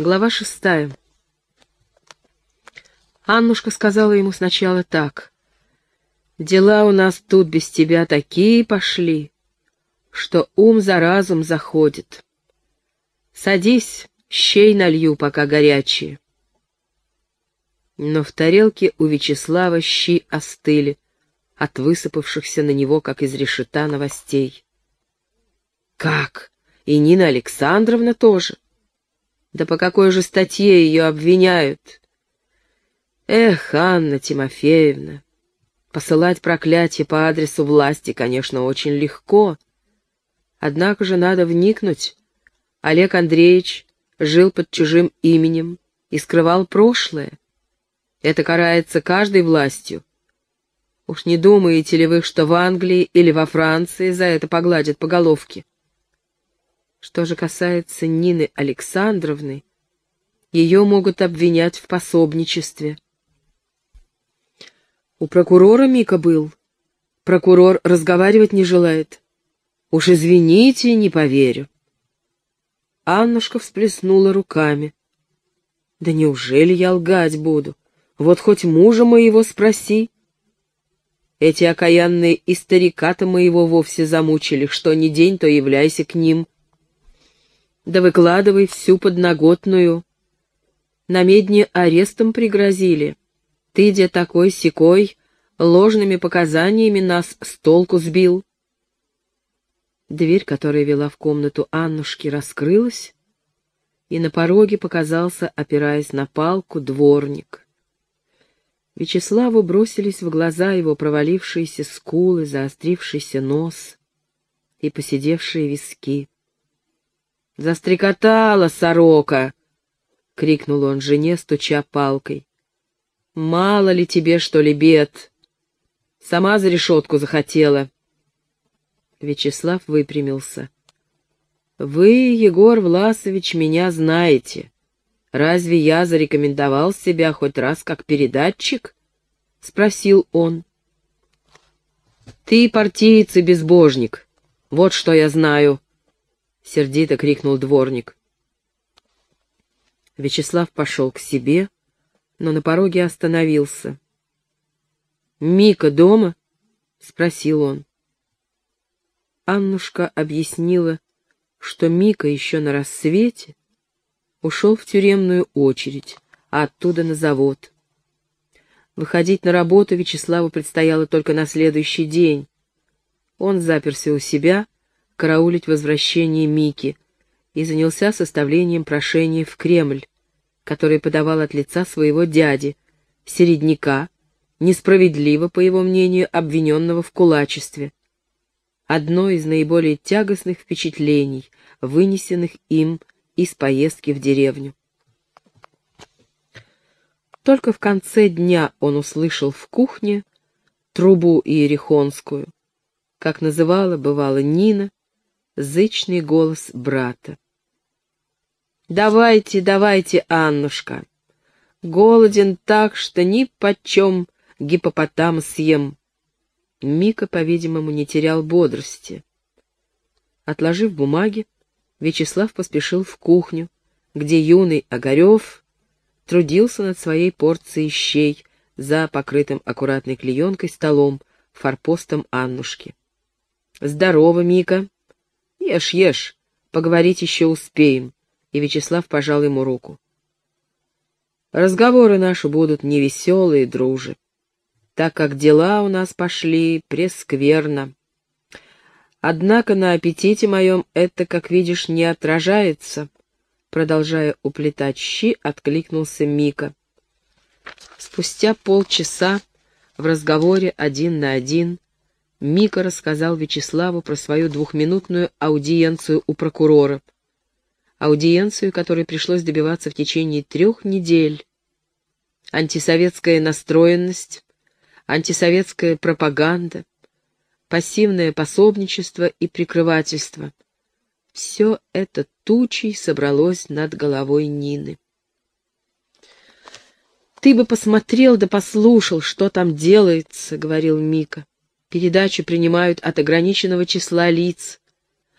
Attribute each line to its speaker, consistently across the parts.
Speaker 1: Глава шестая. Аннушка сказала ему сначала так. «Дела у нас тут без тебя такие пошли, что ум за разум заходит. Садись, щей налью, пока горячие». Но в тарелке у Вячеслава щи остыли от высыпавшихся на него, как из решета, новостей. «Как? И Нина Александровна тоже?» Да по какой же статье ее обвиняют? Эх, Анна Тимофеевна, посылать проклятие по адресу власти, конечно, очень легко. Однако же надо вникнуть. Олег Андреевич жил под чужим именем и скрывал прошлое. Это карается каждой властью. Уж не думаете ли вы, что в Англии или во Франции за это погладят по головке? Что же касается Нины Александровны, ее могут обвинять в пособничестве. У прокурора Мика был. Прокурор разговаривать не желает. Уж извините, не поверю. Аннушка всплеснула руками. Да неужели я лгать буду? Вот хоть мужа моего спроси. Эти окаянные историка-то моего вовсе замучили, что ни день, то являйся к ним — да выкладывай всю подноготную. На медне арестом пригрозили. Ты, где такой секой, ложными показаниями нас с толку сбил. Дверь, которая вела в комнату Аннушки, раскрылась, и на пороге показался, опираясь на палку, дворник. Вячеславу бросились в глаза его провалившиеся скулы, заострившийся нос и поседевшие виски. «Застрекотала сорока!» — крикнул он жене, стуча палкой. «Мало ли тебе, что ли, бед? Сама за решетку захотела». Вячеслав выпрямился. «Вы, Егор Власович, меня знаете. Разве я зарекомендовал себя хоть раз как передатчик?» — спросил он. «Ты партиец и безбожник. Вот что я знаю», — сердито крикнул дворник. Вячеслав пошел к себе, но на пороге остановился. «Мика дома?» — спросил он. Аннушка объяснила, что Мика еще на рассвете ушел в тюремную очередь, а оттуда на завод. Выходить на работу Вячеславу предстояло только на следующий день. Он заперся у себя — караулить возвращение Мики и занялся составлением прошения в Кремль, которое подавал от лица своего дяди, середняка, несправедливо, по его мнению, обвиненного в кулачестве. Одно из наиболее тягостных впечатлений, вынесенных им из поездки в деревню. Только в конце дня он услышал в кухне трубу иерихонскую, как называла, бывала Нина, зычный голос брата. «Давайте, давайте, Аннушка! Голоден так, что ни почем гипопотам съем!» Мика, по-видимому, не терял бодрости. Отложив бумаги, Вячеслав поспешил в кухню, где юный Огарев трудился над своей порцией щей за покрытым аккуратной клеенкой столом, форпостом Аннушки. «Здорово, Мика!» «Ешь, ешь, поговорить еще успеем», — и Вячеслав пожал ему руку. «Разговоры наши будут невеселые, дружи, так как дела у нас пошли прескверно. Однако на аппетите моем это, как видишь, не отражается», — продолжая уплетать щи, откликнулся Мика. Спустя полчаса в разговоре один на один — Мика рассказал Вячеславу про свою двухминутную аудиенцию у прокурора. Аудиенцию, которой пришлось добиваться в течение трех недель. Антисоветская настроенность, антисоветская пропаганда, пассивное пособничество и прикрывательство. Все это тучей собралось над головой Нины. «Ты бы посмотрел да послушал, что там делается», — говорил Мика. Передачи принимают от ограниченного числа лиц,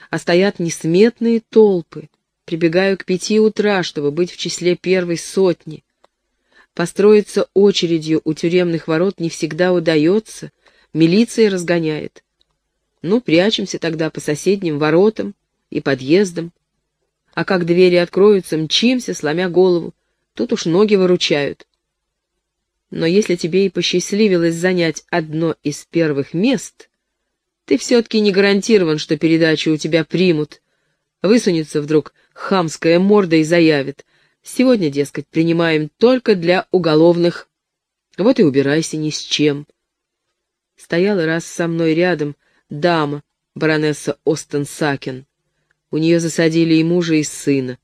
Speaker 1: а стоят несметные толпы, Прибегаю к пяти утра, чтобы быть в числе первой сотни. Построиться очередью у тюремных ворот не всегда удается, милиция разгоняет. Ну, прячемся тогда по соседним воротам и подъездам. А как двери откроются, мчимся, сломя голову. Тут уж ноги выручают. Но если тебе и посчастливилось занять одно из первых мест, ты все-таки не гарантирован, что передачу у тебя примут. Высунется вдруг хамская морда и заявит. Сегодня, дескать, принимаем только для уголовных. Вот и убирайся ни с чем. Стояла раз со мной рядом дама, баронесса Остен Сакен. У нее засадили и мужа, и сына.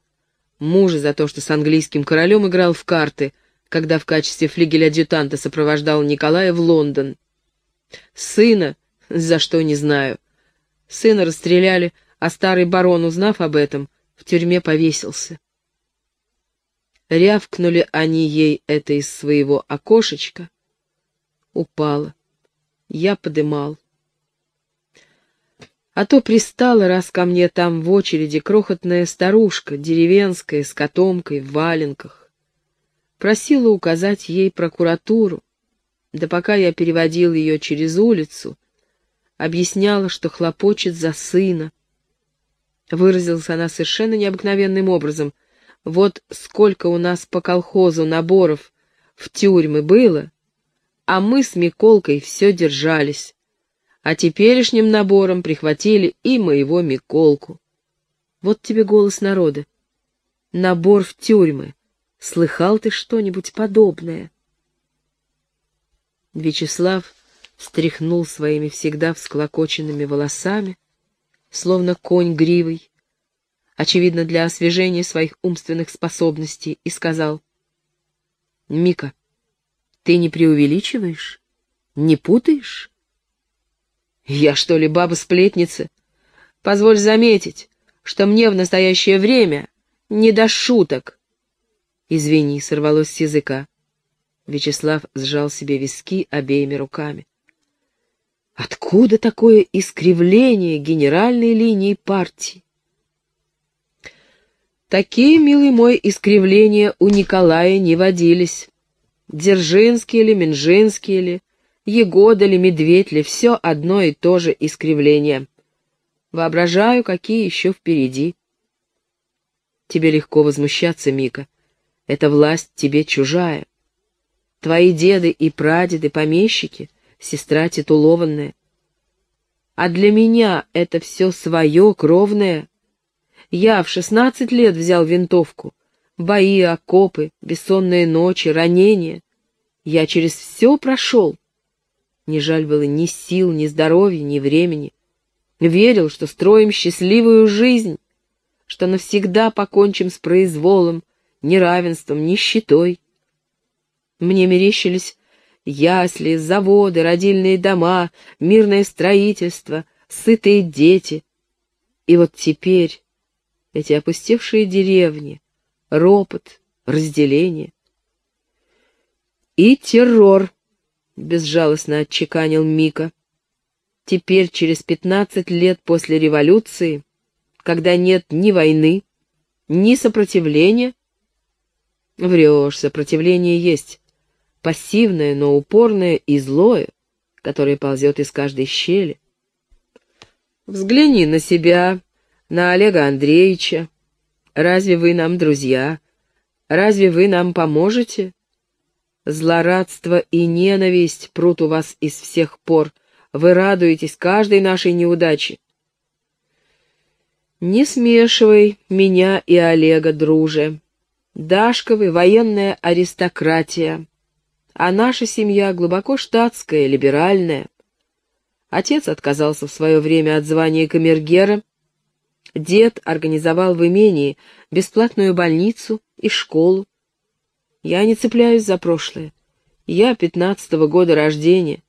Speaker 1: Мужа за то, что с английским королем играл в карты, когда в качестве флигеля-адъютанта сопровождал Николая в Лондон. Сына, за что не знаю. Сына расстреляли, а старый барон, узнав об этом, в тюрьме повесился. Рявкнули они ей это из своего окошечка. Упала. Я подымал. А то пристала раз ко мне там в очереди крохотная старушка, деревенская, с котомкой, в валенках. Просила указать ей прокуратуру. Да пока я переводил ее через улицу, объясняла, что хлопочет за сына. Выразилась она совершенно необыкновенным образом — вот сколько у нас по колхозу наборов в тюрьмы было, а мы с Миколкой все держались. А теперешним набором прихватили и моего Миколку. Вот тебе голос народа. Набор в тюрьмы. Слыхал ты что-нибудь подобное? Вячеслав встряхнул своими всегда всклокоченными волосами, словно конь гривой, очевидно, для освежения своих умственных способностей, и сказал, «Мика, ты не преувеличиваешь? Не путаешь?» «Я что ли баба-сплетница? Позволь заметить, что мне в настоящее время не до шуток». «Извини», — сорвалось с языка. Вячеслав сжал себе виски обеими руками. Откуда такое искривление генеральной линии партии? Такие, милый мой, искривления у Николая не водились. Дзержинский ли, Минжинский ли, Егода ли, Медведь ли, все одно и то же искривление. Воображаю, какие еще впереди. Тебе легко возмущаться, Мика. Эта власть тебе чужая. Твои деды и прадеды, помещики, сестра титулованная. А для меня это все свое, кровное, я в шестнадцать лет взял винтовку. Бои, окопы, бессонные ночи, ранения. Я через все прошел. Не жаль было ни сил, ни здоровья, ни времени. Верил, что строим счастливую жизнь, что навсегда покончим с произволом, неравенством, нищетой. Мне мерещились ясли, заводы, родильные дома, мирное строительство, сытые дети. И вот теперь эти опустевшие деревни, ропот, разделение. И террор, — безжалостно отчеканил Мика. Теперь, через пятнадцать лет после революции, когда нет ни войны, ни сопротивления, врешь, сопротивление есть, пассивное, но упорное и злое, которое ползет из каждой щели. Взгляни на себя, на Олега Андреевича. Разве вы нам друзья? Разве вы нам поможете? Злорадство и ненависть прут у вас из всех пор. Вы радуетесь каждой нашей неудаче. Не смешивай меня и Олега, друже. Дашковы — военная аристократия, а наша семья глубоко штатская, либеральная. Отец отказался в свое время от звания камергера, Дед организовал в имении бесплатную больницу и школу. Я не цепляюсь за прошлое. Я пятнадцатого года рождения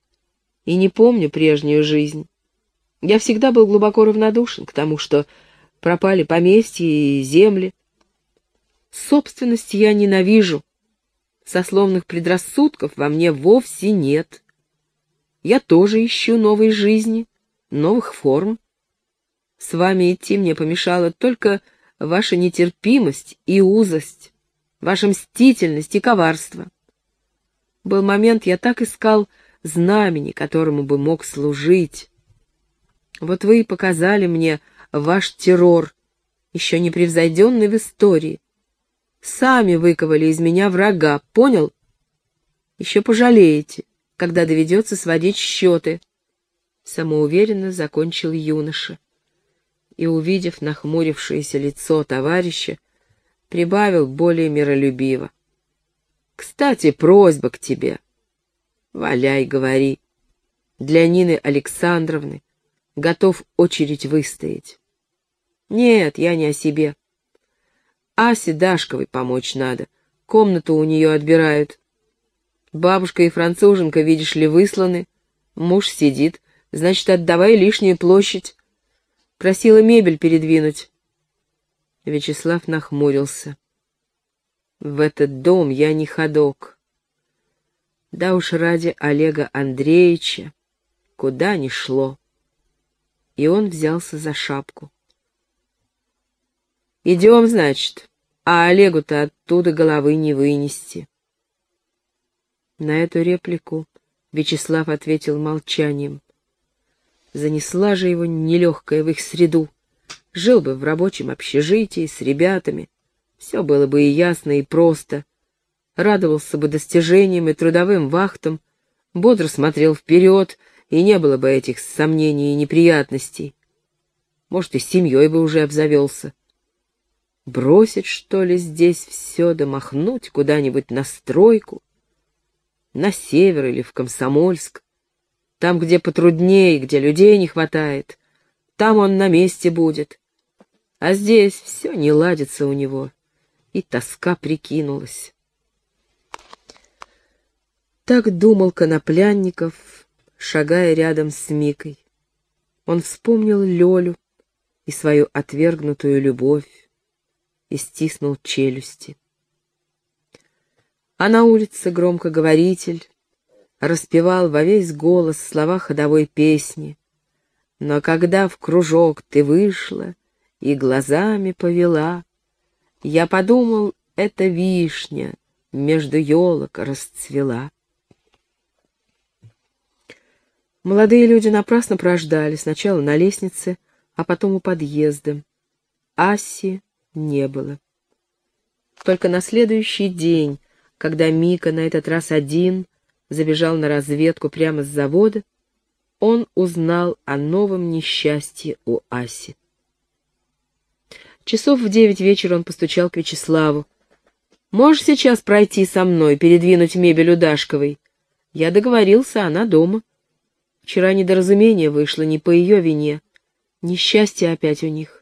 Speaker 1: и не помню прежнюю жизнь. Я всегда был глубоко равнодушен к тому, что пропали поместья и земли. Собственности я ненавижу. Сословных предрассудков во мне вовсе нет. Я тоже ищу новой жизни, новых форм. С вами идти мне помешало только ваша нетерпимость и узость, ваша мстительность и коварство. Был момент, я так искал знамени, которому бы мог служить. Вот вы и показали мне ваш террор, еще не превзойденный в истории. Сами выковали из меня врага, понял? Еще пожалеете, когда доведется сводить счеты. Самоуверенно закончил юноша. И, увидев нахмурившееся лицо товарища, прибавил более миролюбиво. «Кстати, просьба к тебе. Валяй, говори. Для Нины Александровны готов очередь выстоять. Нет, я не о себе. Асе Дашковой помочь надо. Комнату у нее отбирают. Бабушка и француженка, видишь ли, высланы. Муж сидит. Значит, отдавай лишнюю площадь. Просила мебель передвинуть. Вячеслав нахмурился. В этот дом я не ходок. Да уж ради Олега Андреевича куда ни шло. И он взялся за шапку. Идем, значит, а Олегу-то оттуда головы не вынести. На эту реплику Вячеслав ответил молчанием. Занесла же его нелегкая в их среду. Жил бы в рабочем общежитии с ребятами. Все было бы и ясно, и просто. Радовался бы достижениям и трудовым вахтам, бодро смотрел вперед, и не было бы этих сомнений и неприятностей. Может, и с семьей бы уже обзавелся. Бросить, что ли, здесь все, да махнуть куда-нибудь на стройку? На север или в Комсомольск? Там, где потруднее, где людей не хватает. Там он на месте будет. А здесь все не ладится у него. И тоска прикинулась. Так думал Коноплянников, шагая рядом с Микой. Он вспомнил Лёлю и свою отвергнутую любовь и стиснул челюсти. А на улице громкоговоритель распевал во весь голос слова ходовой песни. Но когда в кружок ты вышла и глазами повела, я подумал, это вишня между елок расцвела. Молодые люди напрасно прождали, сначала на лестнице, а потом у подъезда. Асси не было. Только на следующий день, когда Мика на этот раз один забежал на разведку прямо с завода, он узнал о новом несчастье у Аси. Часов в девять вечера он постучал к Вячеславу. «Можешь сейчас пройти со мной, передвинуть мебель у Дашковой? Я договорился, она дома. Вчера недоразумение вышло не по ее вине. Несчастье опять у них.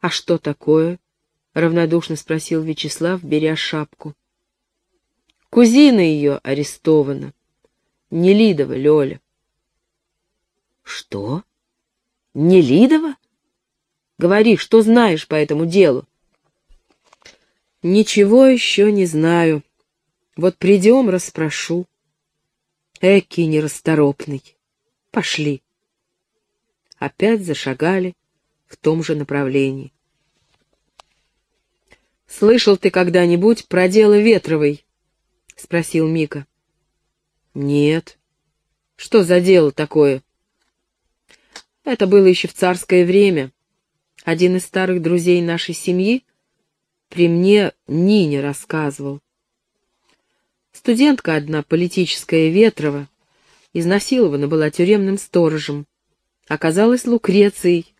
Speaker 1: «А что такое?» — равнодушно спросил Вячеслав, беря шапку. «Кузина ее арестована. Нелидова Лёля». «Что? Нелидова? Говори, что знаешь по этому делу?» «Ничего еще не знаю. Вот придем, расспрошу». Эки нерасторопный. Пошли. Опять зашагали, в том же направлении. «Слышал ты когда-нибудь про дело Ветровой?» — спросил Мика. «Нет. Что за дело такое?» «Это было еще в царское время. Один из старых друзей нашей семьи при мне Нине рассказывал. Студентка одна, политическая Ветрова, изнасилована была тюремным сторожем. Оказалась Лукрецией,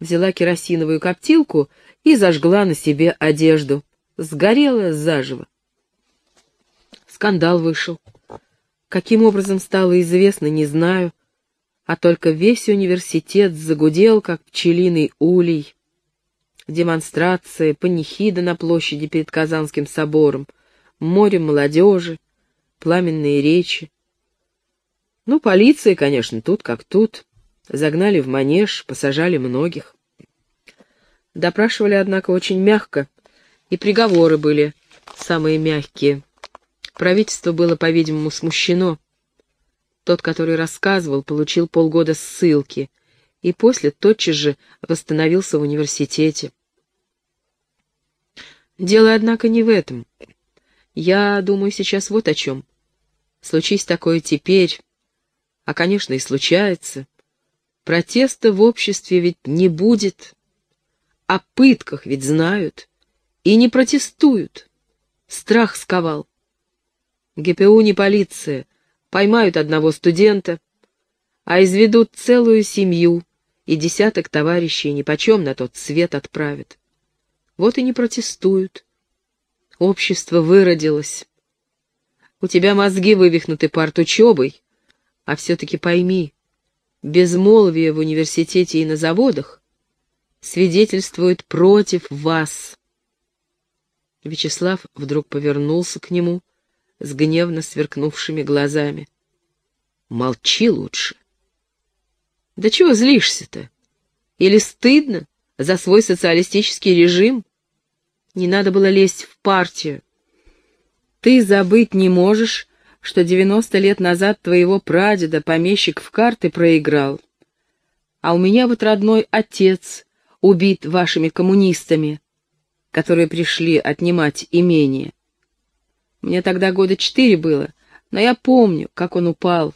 Speaker 1: взяла керосиновую коптилку и зажгла на себе одежду. Сгорела заживо. Скандал вышел. Каким образом стало известно, не знаю, а только весь университет загудел, как пчелиный улей. Демонстрация, панихида на площади перед Казанским собором, море молодежи, пламенные речи. Ну, полиция, конечно, тут как тут. Загнали в манеж, посажали многих. Допрашивали, однако, очень мягко, и приговоры были самые мягкие. Правительство было, по-видимому, смущено. Тот, который рассказывал, получил полгода ссылки, и после тотчас же восстановился в университете. Дело, однако, не в этом. Я думаю сейчас вот о чем. Случись такое теперь, а, конечно, и случается, протеста в обществе ведь не будет. О пытках ведь знают и не протестуют. Страх сковал. ГПУ не полиция, поймают одного студента, а изведут целую семью и десяток товарищей нипочем на тот свет отправят. Вот и не протестуют. Общество выродилось. У тебя мозги вывихнуты учебой, а все-таки пойми, безмолвие в университете и на заводах свидетельствует против вас. Вячеслав вдруг повернулся к нему с гневно сверкнувшими глазами. Молчи лучше. Да чего злишься-то? Или стыдно за свой социалистический режим? Не надо было лезть в партию. Ты забыть не можешь, что девяносто лет назад твоего прадеда помещик в карты проиграл. А у меня вот родной отец убит вашими коммунистами, которые пришли отнимать имение. Мне тогда года четыре было, но я помню, как он упал.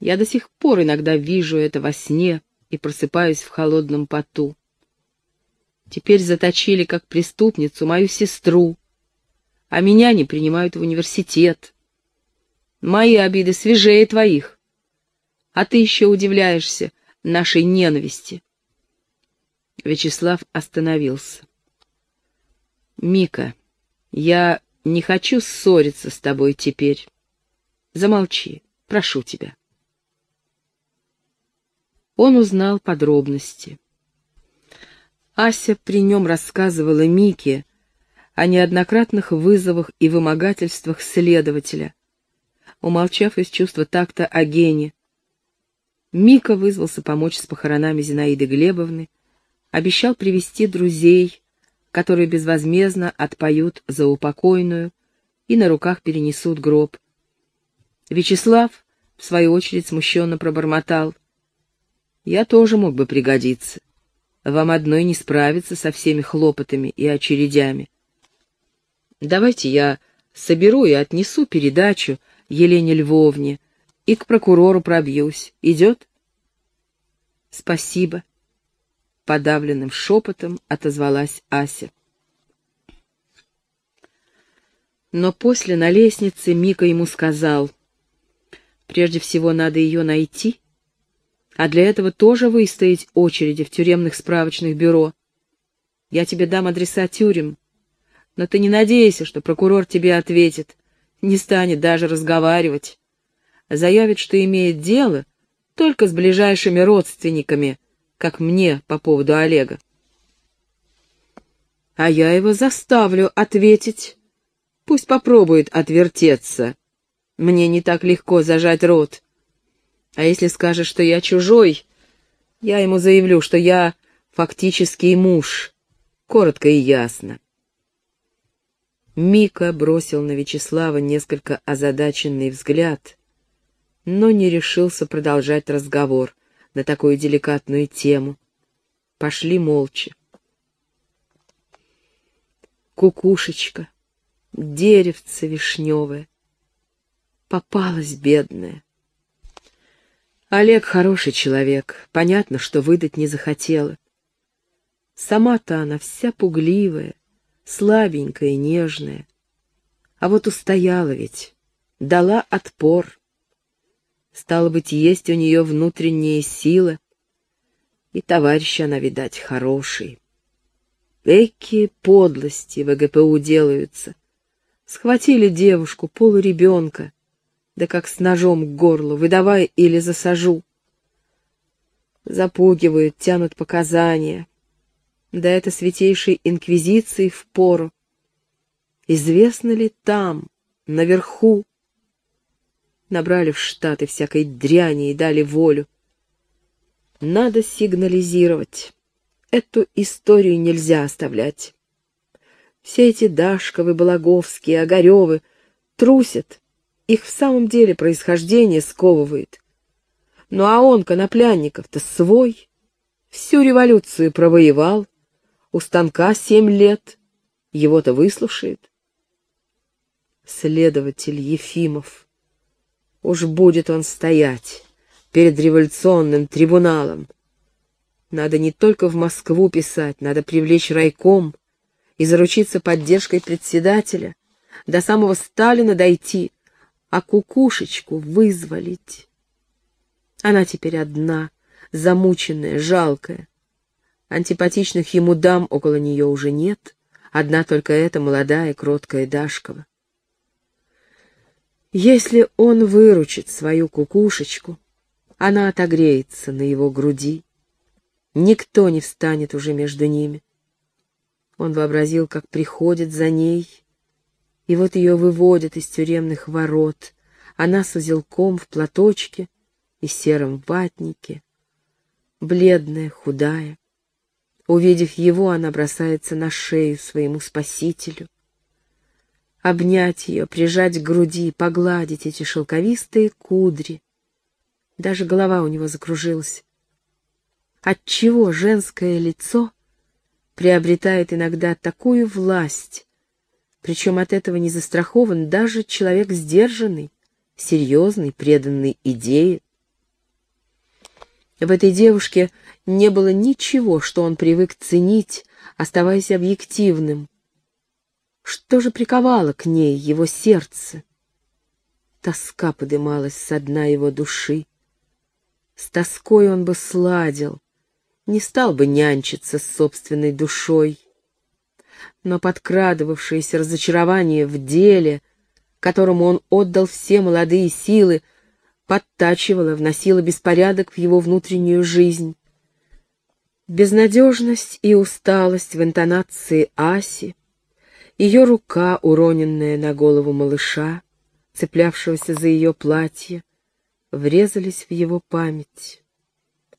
Speaker 1: Я до сих пор иногда вижу это во сне и просыпаюсь в холодном поту. Теперь заточили как преступницу мою сестру, а меня не принимают в университет. Мои обиды свежее твоих, а ты еще удивляешься нашей ненависти. Вячеслав остановился. «Мика, я не хочу ссориться с тобой теперь. Замолчи, прошу тебя» он узнал подробности. Ася при нем рассказывала Мике о неоднократных вызовах и вымогательствах следователя, умолчав из чувства такта о Гене. Мика вызвался помочь с похоронами Зинаиды Глебовны, обещал привести друзей, которые безвозмездно отпоют за упокойную и на руках перенесут гроб. Вячеслав, в свою очередь, смущенно пробормотал. Я тоже мог бы пригодиться. Вам одной не справиться со всеми хлопотами и очередями. Давайте я соберу и отнесу передачу Елене Львовне и к прокурору пробьюсь. Идет? Спасибо. Подавленным шепотом отозвалась Ася. Но после на лестнице Мика ему сказал, прежде всего надо ее найти а для этого тоже выстоять очереди в тюремных справочных бюро. Я тебе дам адреса тюрем, но ты не надейся, что прокурор тебе ответит, не станет даже разговаривать. Заявит, что имеет дело только с ближайшими родственниками, как мне по поводу Олега. А я его заставлю ответить. Пусть попробует отвертеться. Мне не так легко зажать рот. А если скажет, что я чужой, я ему заявлю, что я фактический муж. Коротко и ясно. Мика бросил на Вячеслава несколько озадаченный взгляд, но не решился продолжать разговор на такую деликатную тему. Пошли молча. Кукушечка, деревце вишневое, попалась бедная. Олег хороший человек, понятно, что выдать не захотела. Сама-то она вся пугливая, слабенькая, нежная. А вот устояла ведь, дала отпор. Стало быть, есть у нее внутренняя сила, и товарищ она, видать, хороший. Эки подлости в ГПУ делаются. Схватили девушку, полуребенка, да как с ножом к горлу, выдавай или засажу. Запугивают, тянут показания. Да это святейшей инквизиции в пору. Известно ли там, наверху? Набрали в Штаты всякой дряни и дали волю. Надо сигнализировать. Эту историю нельзя оставлять. Все эти Дашковы, Балаговские, Огаревы трусят, их в самом деле происхождение сковывает. Ну а он, Коноплянников-то, свой. Всю революцию провоевал. У станка семь лет. его-то выслушает. Следователь Ефимов. Уж будет он стоять перед революционным трибуналом. Надо не только в Москву писать, надо привлечь райком и заручиться поддержкой председателя, до самого Сталина дойти, а кукушечку вызволить. Она теперь одна, замученная, жалкая. Антипатичных ему дам около нее уже нет, одна только эта молодая, кроткая Дашкова. Если он выручит свою кукушечку, она отогреется на его груди. Никто не встанет уже между ними. Он вообразил, как приходит за ней, и вот ее выводят из тюремных ворот. Она с узелком в платочке и сером ватнике, бледная, худая. Увидев его, она бросается на шею своему спасителю обнять ее, прижать к груди, погладить эти шелковистые кудри. Даже голова у него закружилась. Отчего женское лицо приобретает иногда такую власть, причем от этого не застрахован даже человек сдержанный, серьезный, преданный идее. В этой девушке не было ничего, что он привык ценить, оставаясь объективным, что же приковало к ней его сердце? Тоска подымалась со дна его души. С тоской он бы сладил, не стал бы нянчиться с собственной душой. Но подкрадывавшееся разочарование в деле, которому он отдал все молодые силы, подтачивало, вносило беспорядок в его внутреннюю жизнь. Безнадежность и усталость в интонации Аси, ее рука, уроненная на голову малыша, цеплявшегося за ее платье, врезались в его память.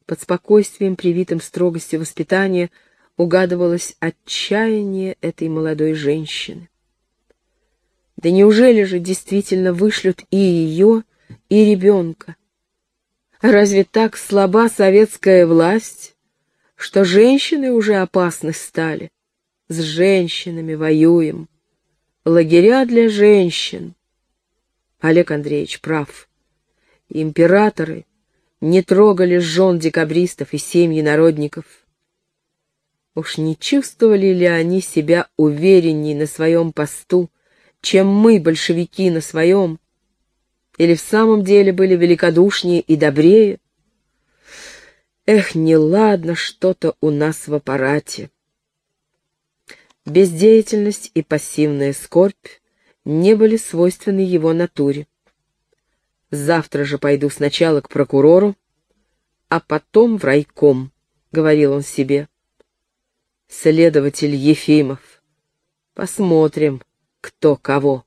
Speaker 1: Под спокойствием, привитым строгостью воспитания, угадывалось отчаяние этой молодой женщины. Да неужели же действительно вышлют и ее, и ребенка? Разве так слаба советская власть, что женщины уже опасны стали? с женщинами воюем. Лагеря для женщин. Олег Андреевич прав. Императоры не трогали жен декабристов и семьи народников. Уж не чувствовали ли они себя уверенней на своем посту, чем мы, большевики, на своем? Или в самом деле были великодушнее и добрее? Эх, неладно что-то у нас в аппарате. Бездеятельность и пассивная скорбь не были свойственны его натуре. «Завтра же пойду сначала к прокурору, а потом в райком», — говорил он себе. «Следователь Ефимов. Посмотрим, кто кого».